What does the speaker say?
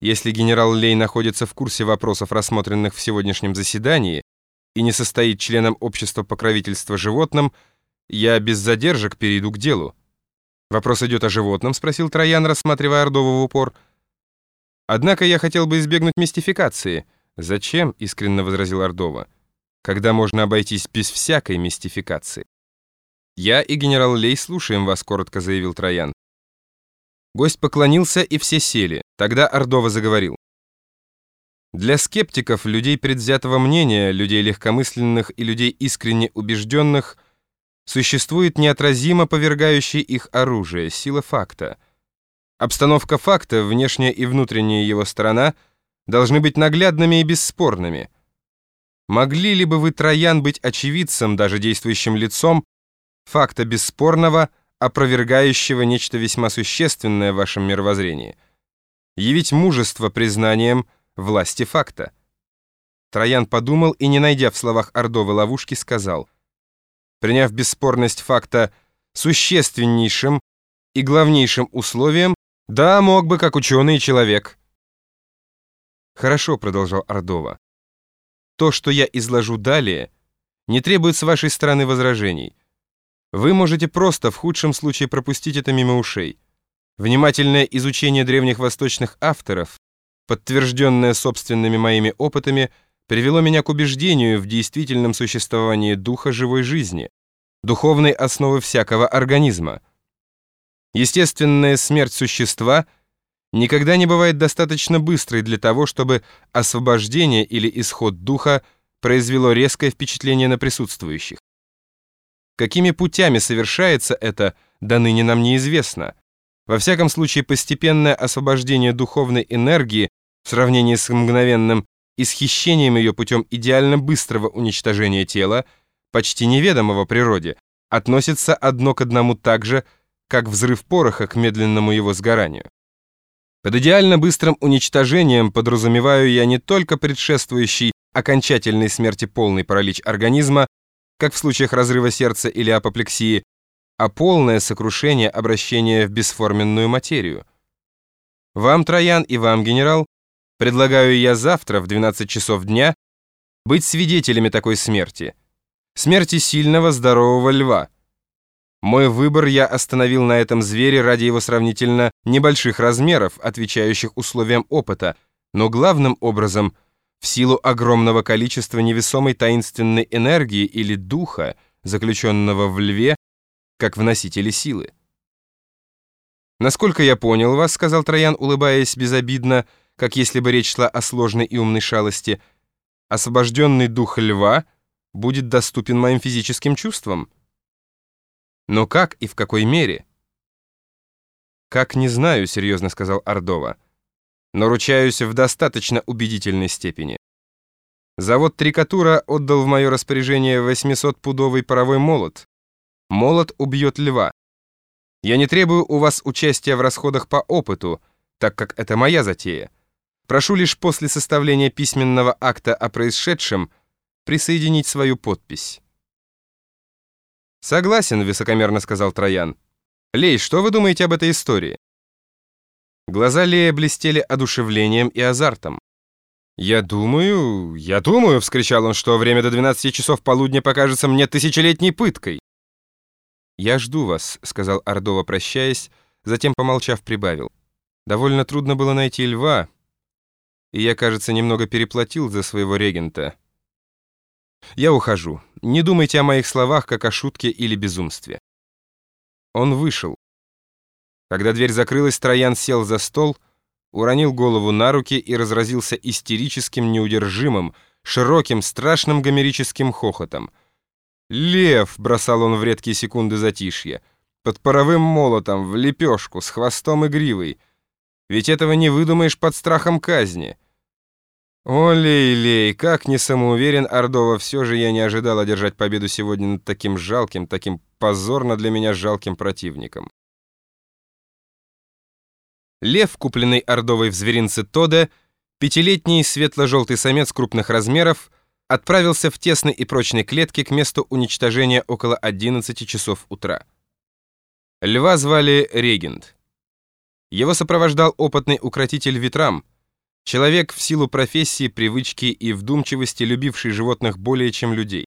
Если генерал Лей находится в курсе вопросов, рассмотренных в сегодняшнем заседании, и не состоит членом общества покровительства животным, я без задержек перейду к делу. «Вопрос идет о животном?» — спросил Троян, рассматривая Ордова в упор. «Однако я хотел бы избегнуть мистификации». «Зачем?» — искренне возразил Ордова. «Когда можно обойтись без всякой мистификации?» «Я и генерал Лей слушаем вас», — коротко заявил Троян. Гость поклонился, и все сели. Тогда Ордова заговорил. Для скептиков, людей предвзятого мнения, людей легкомысленных и людей искренне убежденных существует неотразимо повергающее их оружие, сила факта. Обстановка факта, внешняя и внутренняя его сторона, должны быть наглядными и бесспорными. Могли ли бы вы, Троян, быть очевидцем, даже действующим лицом, факта бесспорного, опровергающего нечто весьма существенное в вашем мировоззрении? Явить мужество признанием – власти факта. Троян подумал и, не найдя в словах Ордовы ловушки, сказал, приняв бесспорность факта существеннейшим и главнейшим условием, да, мог бы, как ученый человек. Хорошо, продолжал Ордова. То, что я изложу далее, не требует с вашей стороны возражений. Вы можете просто в худшем случае пропустить это мимо ушей. Внимательное изучение древних восточных авторов подтвержденное собственными моими опытами, привело меня к убеждению в действительном существовании духа живой жизни, духовной основы всякого организма. Естественная смерть существа никогда не бывает достаточно быстрой для того, чтобы освобождение или исход духа произвело резкое впечатление на присутствующих. Какими путями совершается это, до ныне нам неизвестно. Во всяком случае, постепенное освобождение духовной энергии в сравнении с мгновенным исхищением ее путем идеально быстрого уничтожения тела, почти неведомого природе, относится одно к одному так же, как взрыв пороха к медленному его сгоранию. Под идеально быстрым уничтожением подразумеваю я не только предшествующий окончательной смерти полный паралич организма, как в случаях разрыва сердца или апоплексии, а полное сокрушение обращения в бесформенную материю. Вам, Троян, и вам, генерал, Предлагаю я завтра в 12 часов дня быть свидетелями такой смерти. Смерти сильного, здорового льва. Мой выбор я остановил на этом звере ради его сравнительно небольших размеров, отвечающих условиям опыта, но главным образом в силу огромного количества невесомой таинственной энергии или духа, заключенного в льве, как в носителе силы. «Насколько я понял вас», — сказал Троян, улыбаясь безобидно, — как если бы речь шла о сложной и умной шалости, освобожденный дух льва будет доступен моим физическим чувствам. Но как и в какой мере? «Как не знаю», — серьезно сказал Ордова, «но ручаюсь в достаточно убедительной степени. Завод Трикатура отдал в мое распоряжение 800-пудовый паровой молот. Молот убьет льва. Я не требую у вас участия в расходах по опыту, так как это моя затея. Прошу лишь после составления письменного акта о происшедшем присоединить свою подпись. «Согласен», — высокомерно сказал Троян. «Лей, что вы думаете об этой истории?» Глаза Лея блестели одушевлением и азартом. «Я думаю, я думаю», — вскричал он, «что время до 12 часов полудня покажется мне тысячелетней пыткой». «Я жду вас», — сказал Ордова, прощаясь, затем, помолчав, прибавил. «Довольно трудно было найти льва, и я, кажется, немного переплатил за своего регента. Я ухожу. Не думайте о моих словах, как о шутке или безумстве. Он вышел. Когда дверь закрылась, Троян сел за стол, уронил голову на руки и разразился истерическим, неудержимым, широким, страшным гомерическим хохотом. «Лев!» — бросал он в редкие секунды затишья. «Под паровым молотом, в лепешку, с хвостом и гривой. Ведь этого не выдумаешь под страхом казни. О, Лей-Лей, как не самоуверен Ордова, все же я не ожидал одержать победу сегодня над таким жалким, таким позорно для меня жалким противником. Лев, купленный Ордовой в зверинце Тода, пятилетний светло-желтый самец крупных размеров, отправился в тесной и прочной клетке к месту уничтожения около 11 часов утра. Льва звали Регент. Его сопровождал опытный укротитель ветрам, Человек в силу профессии, привычки и вдумчивости, любивший животных более чем людей.